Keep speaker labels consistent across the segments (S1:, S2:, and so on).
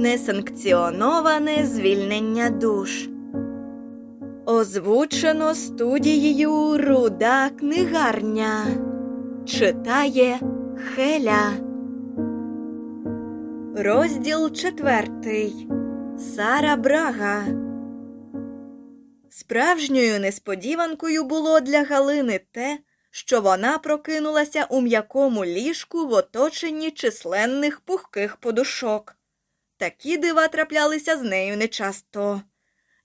S1: Несанкціоноване звільнення душ. Озвучено студією Руда книгарня. Читає Хеля. Розділ четвертий. Сара Брага. Справжньою несподіванкою було для Галини те, що вона прокинулася у м'якому ліжку в оточенні численних пухких подушок. Такі дива траплялися з нею нечасто.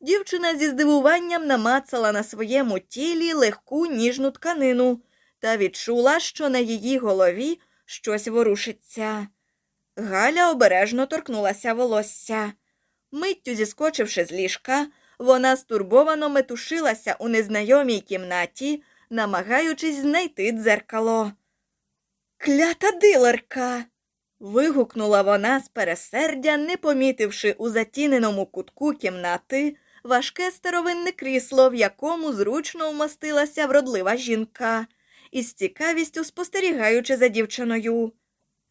S1: Дівчина зі здивуванням намацала на своєму тілі легку ніжну тканину та відчула, що на її голові щось ворушиться. Галя обережно торкнулася волосся. Миттю зіскочивши з ліжка, вона стурбовано метушилася у незнайомій кімнаті, намагаючись знайти дзеркало. Клята дилерка. Вигукнула вона з пересердя, не помітивши у затіненому кутку кімнати важке старовинне крісло, в якому зручно вмостилася вродлива жінка, із цікавістю спостерігаючи за дівчиною.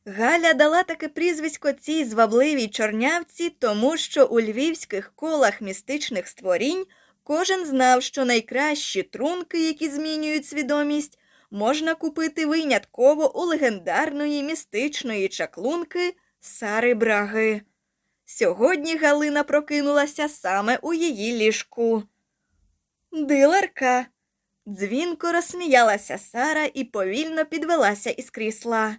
S1: Галя дала таке прізвисько цій звабливій чорнявці, тому що у львівських колах містичних створінь кожен знав, що найкращі трунки, які змінюють свідомість, можна купити винятково у легендарної містичної чаклунки Сари Браги. Сьогодні Галина прокинулася саме у її ліжку. Дилерка. Дзвінко розсміялася Сара і повільно підвелася із крісла.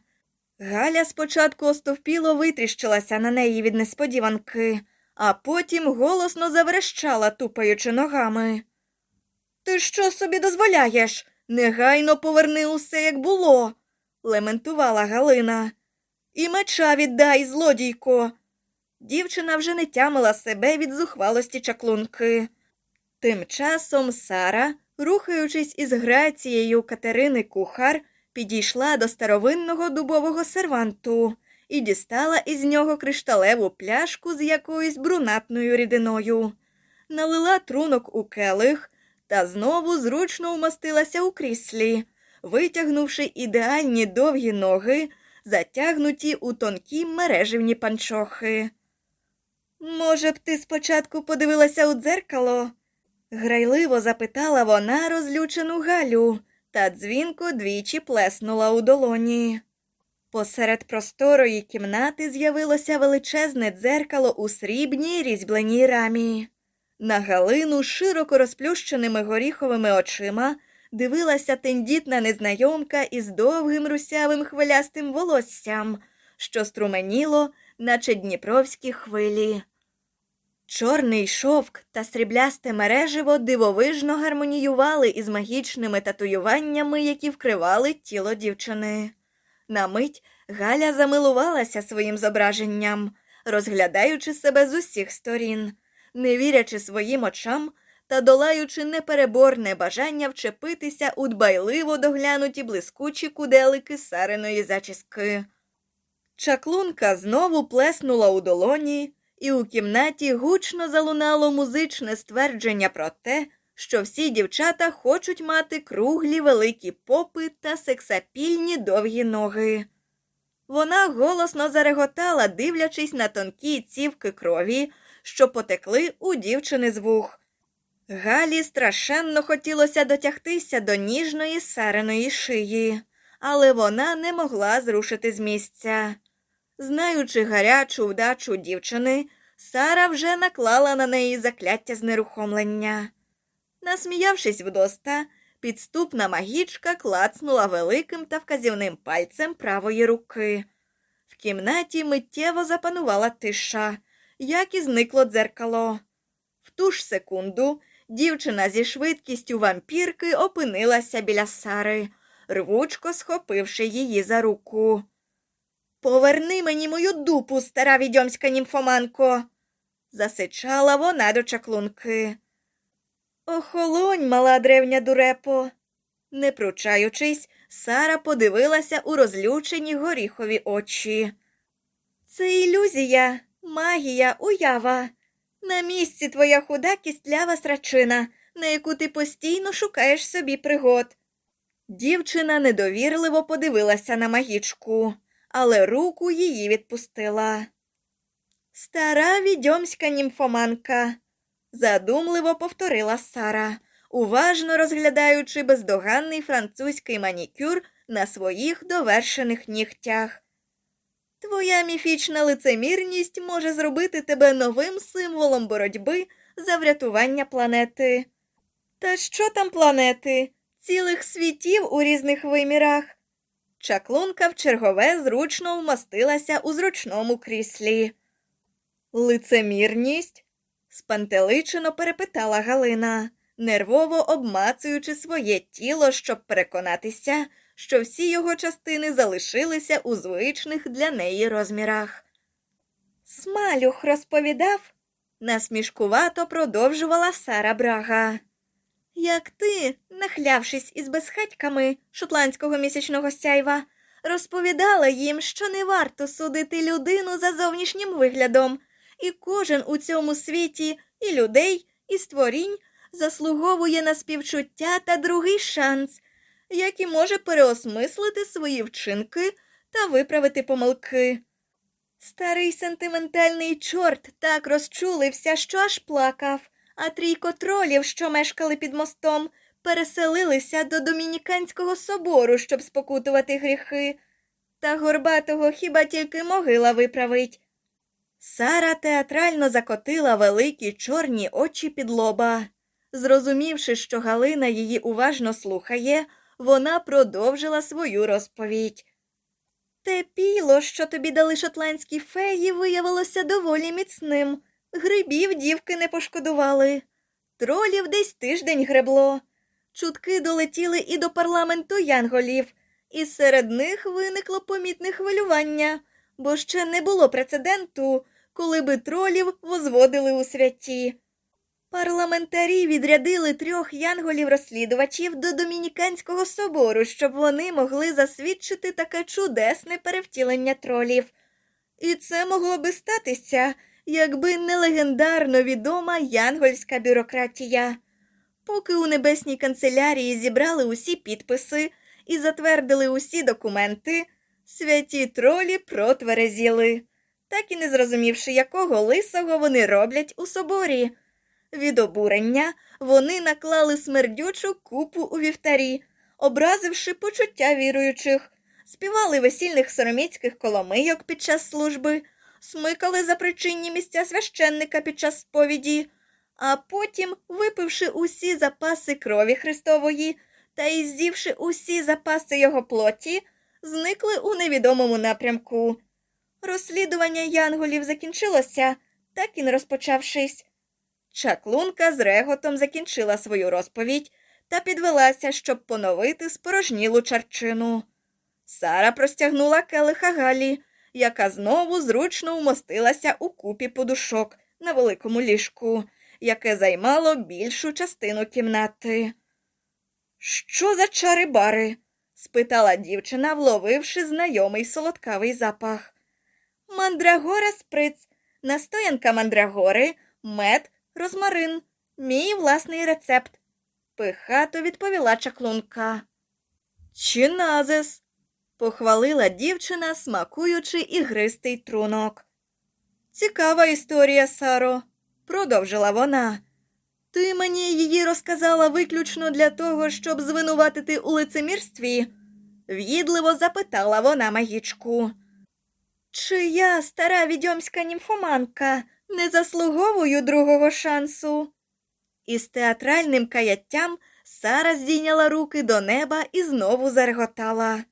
S1: Галя спочатку остовпіло витріщилася на неї від несподіванки, а потім голосно заверещала, тупаючи ногами. Ти що собі дозволяєш? Негайно поверни усе, як було, лементувала Галина. І меча віддай, злодійко. Дівчина вже не тямила себе від зухвалості чаклунки. Тим часом Сара, рухаючись із грацією Катерини Кухар, підійшла до старовинного дубового серванту і дістала із нього кришталеву пляшку з якоюсь брунатною рідиною, налила трунок у келих та знову зручно вмостилася у кріслі, витягнувши ідеальні довгі ноги, затягнуті у тонкі мереживні панчохи. Може б, ти спочатку подивилася у дзеркало? грайливо запитала вона розлючену Галю та дзвінко двічі плеснула у долоні. Посеред просторої кімнати з'явилося величезне дзеркало у срібній різьбленій рамі. На Галину широко розплющеними горіховими очима дивилася тендітна незнайомка із довгим русявим хвилястим волоссям, що струменіло, наче дніпровські хвилі. Чорний шовк та сріблясте мереживо дивовижно гармоніювали із магічними татуюваннями, які вкривали тіло дівчини. На мить Галя замилувалася своїм зображенням, розглядаючи себе з усіх сторін, не вірячи своїм очам та долаючи непереборне бажання вчепитися у дбайливо доглянуті блискучі куделики сареної зачіски. Чаклунка знову плеснула у долоні і у кімнаті гучно залунало музичне ствердження про те, що всі дівчата хочуть мати круглі великі попи та сексапільні довгі ноги. Вона голосно зареготала, дивлячись на тонкі цівки крові, що потекли у дівчини з вух. Галі страшенно хотілося дотягтися до ніжної сареної шиї, але вона не могла зрушити з місця. Знаючи гарячу вдачу дівчини, Сара вже наклала на неї закляття знерухомлення. Насміявшись вдоста, підступна магічка клацнула великим та вказівним пальцем правої руки. В кімнаті миттєво запанувала тиша, як і зникло дзеркало. В ту ж секунду дівчина зі швидкістю вампірки опинилася біля Сари, рвучко схопивши її за руку. Поверни мені мою дупу, стара відьомська німфоманко. засичала вона до чаклунки. Охолонь, мала древня дурепо. Не пручаючись, Сара подивилася у розлючені горіхові очі. Це ілюзія, магія, уява. На місці твоя худа кістлява срачина, на яку ти постійно шукаєш собі пригод. Дівчина недовірливо подивилася на магічку, але руку її відпустила. Стара відьомська німфоманка, задумливо повторила Сара, уважно розглядаючи бездоганний французький манікюр на своїх довершених нігтях. Твоя міфічна лицемірність може зробити тебе новим символом боротьби за врятування планети. Та що там планети? Цілих світів у різних вимірах. Чаклунка в чергове зручно вмостилася у зручному кріслі. Лицемірність? спантеличено перепитала Галина, нервово обмацуючи своє тіло, щоб переконатися, що всі його частини залишилися у звичних для неї розмірах. Смалюх розповідав, насмішкувато продовжувала Сара Брага. Як ти, нахлявшись із безхатьками шотландського місячного сяйва, розповідала їм, що не варто судити людину за зовнішнім виглядом, і кожен у цьому світі і людей, і створінь заслуговує на співчуття та другий шанс, який може переосмислити свої вчинки та виправити помилки. Старий сентиментальний чорт так розчулився, що аж плакав, а трійко тролів, що мешкали під мостом, переселилися до Домініканського собору, щоб спокутувати гріхи. Та горбатого хіба тільки могила виправить. Сара театрально закотила великі чорні очі під лоба. Зрозумівши, що Галина її уважно слухає, вона продовжила свою розповідь. Те піло, що тобі дали шотландські феї, виявилося доволі міцним. Грибів дівки не пошкодували. Тролів десь тиждень гребло. Чутки долетіли і до парламенту янголів, і серед них виникло помітне хвилювання, бо ще не було прецеденту, коли би тролів возводили у святі. Парламентарі відрядили трьох янголів-розслідувачів до Домініканського собору, щоб вони могли засвідчити таке чудесне перевтілення тролів. І це могло би статися, якби не легендарно відома янгольська бюрократія. Поки у небесній канцелярії зібрали усі підписи і затвердили усі документи, святі тролі протверезіли, так і не зрозумівши, якого лисого вони роблять у соборі. Від обурення вони наклали смердючу купу у вівтарі, образивши почуття віруючих, співали весільних сороміцьких коломийок під час служби, смикали за причинні місця священника під час сповіді, а потім, випивши усі запаси крові Христової та й з'ївши усі запаси його плоті, зникли у невідомому напрямку. Розслідування янголів закінчилося, так і не розпочавшись. Чаклунка з реготом закінчила свою розповідь та підвелася, щоб поновити спорожнілу чарчину. Сара простягнула келиха Галі, яка знову зручно вмостилася у купі подушок на великому ліжку, яке займало більшу частину кімнати. Що за чари бари? спитала дівчина, вловивши знайомий солодкавий запах. Мандрагора сприц, настоянка мандрагори, мед розмарин, мій власний рецепт, пихато відповіла чаклунка. Чиназис, похвалила дівчина, смакуючи ігристий трунок. Цікава історія, Саро, продовжила вона. Ти мені її розказала виключно для того, щоб звинуватити у лицемірстві? в'їдливо запитала вона магічку. Чи я, стара відьомська німфоманка, не заслуговую другого шансу? Із театральним каяттям Сара здійняла руки до неба і знову зареготала.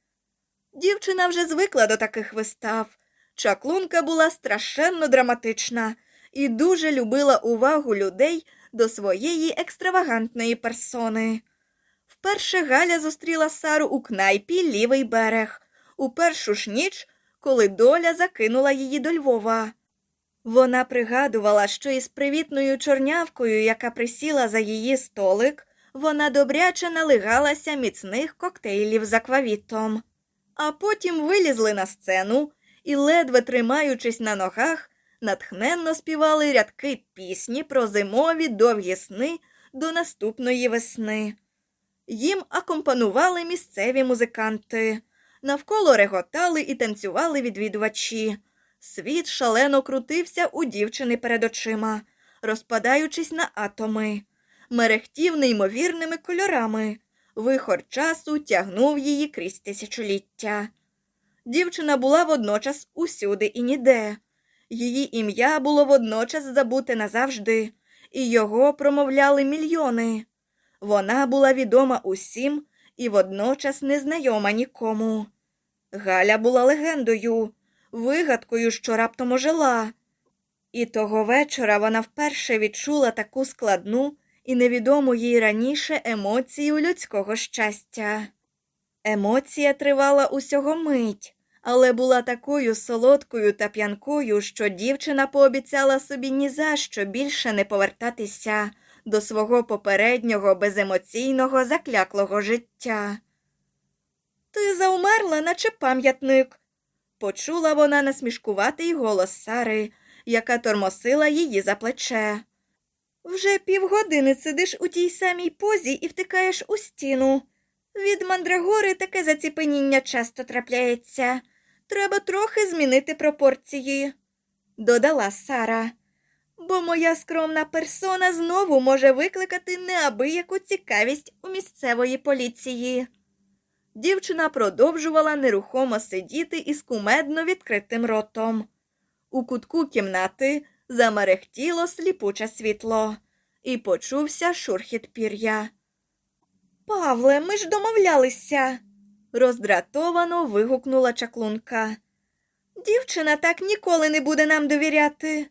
S1: Дівчина вже звикла до таких вистав. Чаклунка була страшенно драматична і дуже любила увагу людей до своєї екстравагантної персони. Вперше Галя зустріла Сару у кнайпі лівий берег, у першу ж ніч, коли доля закинула її до Львова. Вона пригадувала, що із привітною чорнявкою, яка присіла за її столик, вона добряче налигалася міцних коктейлів з аквавітом. А потім вилізли на сцену і, ледве тримаючись на ногах, натхненно співали рядки пісні про зимові довгі сни до наступної весни. Їм акомпанували місцеві музиканти, навколо реготали і танцювали відвідувачі. Світ шалено крутився у дівчини перед очима, розпадаючись на атоми, мерехтів неймовірними кольорами. Вихор часу тягнув її крізь тисячоліття. Дівчина була водночас усюди і ніде. Її ім'я було водночас забуте назавжди, і його промовляли мільйони. Вона була відома усім і водночас незнайома нікому. Галя була легендою, вигадкою, що раптом ожила. І того вечора вона вперше відчула таку складну і невідому їй раніше емоцію людського щастя. Емоція тривала усього мить, але була такою солодкою та п'янкою, що дівчина пообіцяла собі ні за що більше не повертатися до свого попереднього беземоційного закляклого життя. Ти заумерла, наче пам'ятник, почула вона насмішкуватий голос Сари, яка тормосила її за плече. Вже півгодини сидиш у тій самій позі і втикаєш у стіну. Від мандрагори таке заціпеніння часто трапляється. Треба трохи змінити пропорції, додала Сара, бо моя скромна персона знову може викликати неабияку цікавість у місцевої поліції. Дівчина продовжувала нерухомо сидіти із кумедно відкритим ротом. У кутку кімнати замерехтіло сліпуче світло, і почувся шурхіт пір'я. Павле, ми ж домовлялися, роздратовано вигукнула чаклунка. Дівчина так ніколи не буде нам довіряти.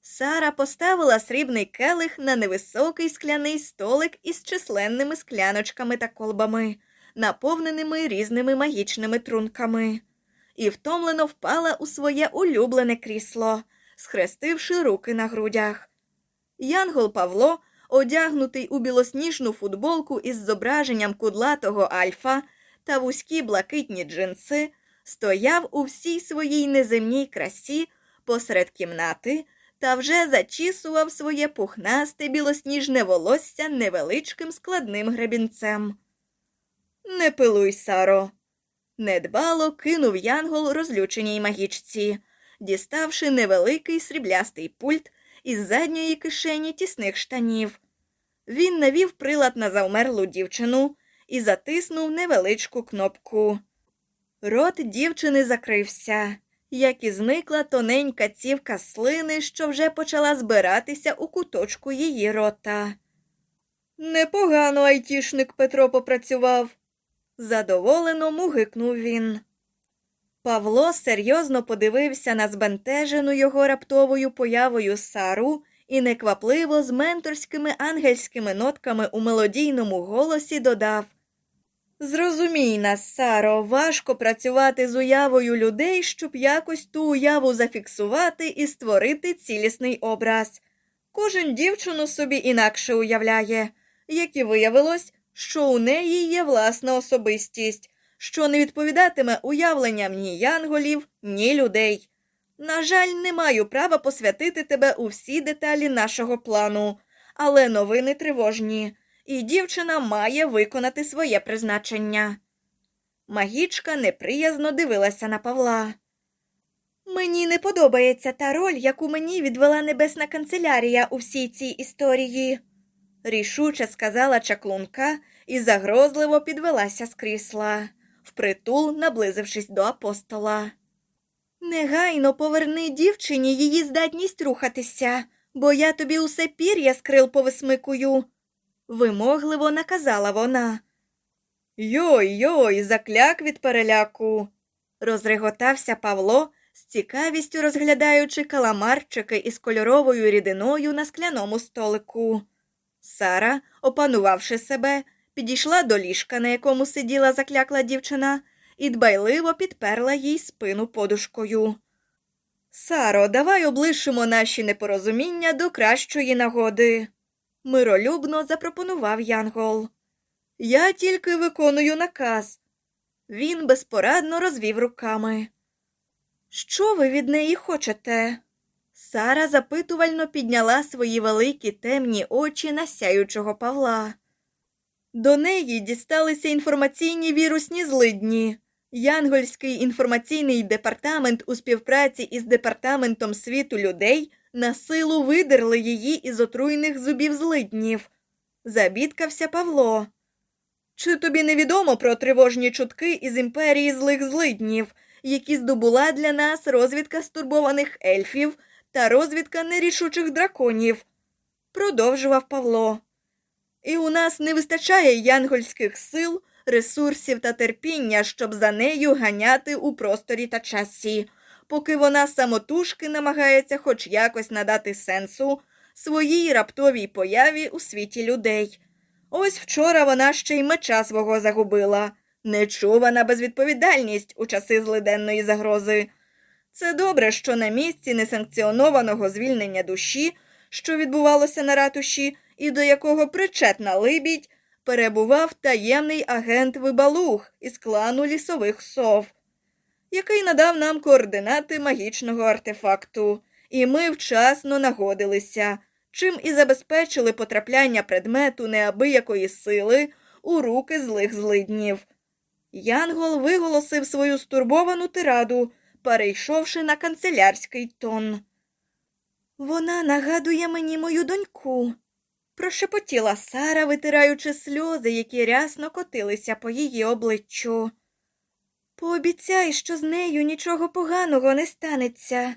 S1: Сара поставила срібний келих на невисокий скляний столик із численними скляночками та колбами, наповненими різними магічними трунками, і втомлено впала у своє улюблене крісло, схрестивши руки на грудях. Янгол Павло, одягнутий у білосніжну футболку із зображенням кудлатого альфа та вузькі блакитні джинси, стояв у всій своїй неземній красі посеред кімнати та вже зачісував своє пухнасте білосніжне волосся невеличким складним гребінцем. Не пилуй, Саро. Недбало кинув янгол розлюченій магічці, діставши невеликий сріблястий пульт із задньої кишені тісних штанів. Він навів прилад на завмерлу дівчину і затиснув невеличку кнопку. Рот дівчини закрився, як і зникла тоненька цівка слини, що вже почала збиратися у куточку її рота. Непогано айтішник Петро попрацював, задоволено мугикнув він. Павло серйозно подивився на збентежену його раптовою появою Сару і неквапливо з менторськими ангельськими нотками у мелодійному голосі додав Зрозумій нас, Саро, важко працювати з уявою людей, щоб якось ту уяву зафіксувати і створити цілісний образ. Кожен дівчину собі інакше уявляє, як і виявилось, що у неї є власна особистість, що не відповідатиме уявленням ні янголів, ні людей. На жаль, не маю права посвятити тебе у всі деталі нашого плану, але новини тривожні, і дівчина має виконати своє призначення. Магічка неприязно дивилася на Павла. Мені не подобається та роль, яку мені відвела небесна канцелярія у всій цій історії, рішуче сказала чаклунка і загрозливо підвелася з крісла, впритул наблизившись до апостола. Негайно поверни дівчині її здатність рухатися, бо я тобі усе пір'я з крил повисмикую, вимогливо наказала вона. Йой, йой, закляк від переляку, розреготався Павло, з цікавістю розглядаючи каламарчики із кольоровою рідиною на скляному столику. Сара, опанувавши себе, підійшла до ліжка, на якому сиділа заклякла дівчина, і дбайливо підперла їй спину подушкою. Саро, давай облишимо наші непорозуміння до кращої нагоди. Миролюбно запропонував Янгол. Я тільки виконую наказ. Він безпорадно розвів руками. Що ви від неї хочете? Сара запитувально підняла свої великі темні очі на сяючого Павла. До неї дісталися інформаційні вірусні злидні. Янгольський інформаційний департамент у співпраці із департаментом світу людей на силу видерли її із отруйних зубів злиднів. Забідкався Павло. Чи тобі невідомо про тривожні чутки із імперії злих злиднів, які здобула для нас розвідка стурбованих ельфів та розвідка нерішучих драконів? Продовжував Павло. І у нас не вистачає янгольських сил, ресурсів та терпіння, щоб за нею ганяти у просторі та часі, поки вона самотужки намагається хоч якось надати сенсу своїй раптовій появі у світі людей. Ось вчора вона ще й меча свого загубила. Нечувана безвідповідальність у часи злиденної загрози. Це добре, що на місці несанкціонованого звільнення душі, що відбувалося на ратуші, і до якого причетна либідь, перебував таємний агент Вибалух із клану лісових сов, який надав нам координати магічного артефакту, і ми вчасно нагодилися, чим і забезпечили потрапляння предмету неабиякої сили у руки злих злиднів. Янгол виголосив свою стурбовану тираду, перейшовши на канцелярський тон. Вона нагадує мені мою доньку, прошепотіла Сара, витираючи сльози, які рясно котилися по її обличчю. Пообіцяй, що з нею нічого поганого не станеться.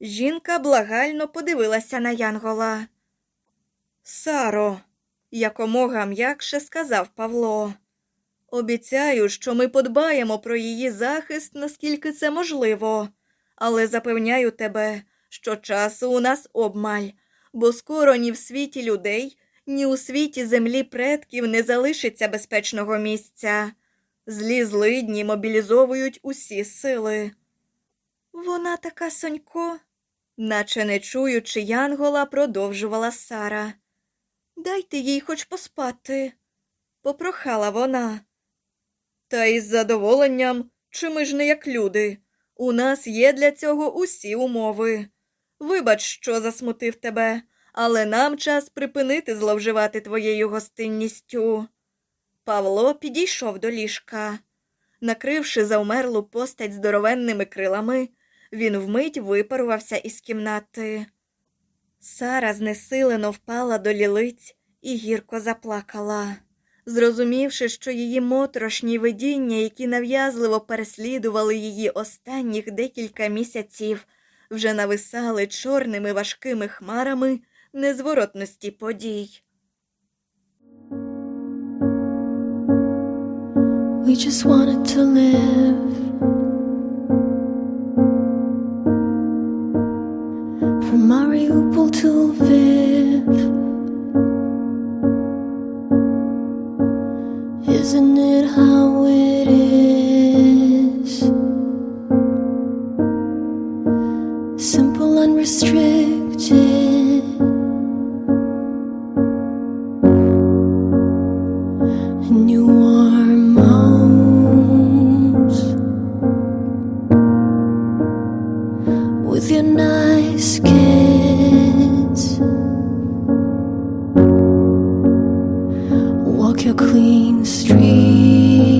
S1: Жінка благально подивилася на Янгола. Саро, якомога м'якше сказав Павло. Обіцяю, що ми подбаємо про її захист, наскільки це можливо, але запевняю тебе, що часу у нас обмаль, бо скоро ні в світі людей, ні у світі землі предків не залишиться безпечного місця. Злі злидні мобілізовують усі сили. Вона така сонько, наче не чуючи Янгола, продовжувала Сара. Дайте їй хоч поспати, попрохала вона. Та із задоволенням, чи ми ж не як люди. У нас є для цього усі умови. Вибач, що засмутив тебе, але нам час припинити зловживати твоєю гостинністю. Павло підійшов до ліжка. Накривши завмерлу постать здоровенними крилами, він вмить випарувався із кімнати. Сара знесилено впала до лілиць і гірко заплакала. Зрозумівши, що її моторошні видіння, які нав'язливо переслідували її останніх декілька місяців, вже нависали чорними важкими хмарами незворотності подій.
S2: We just wanted to live. with your nice kids. Walk your clean streets.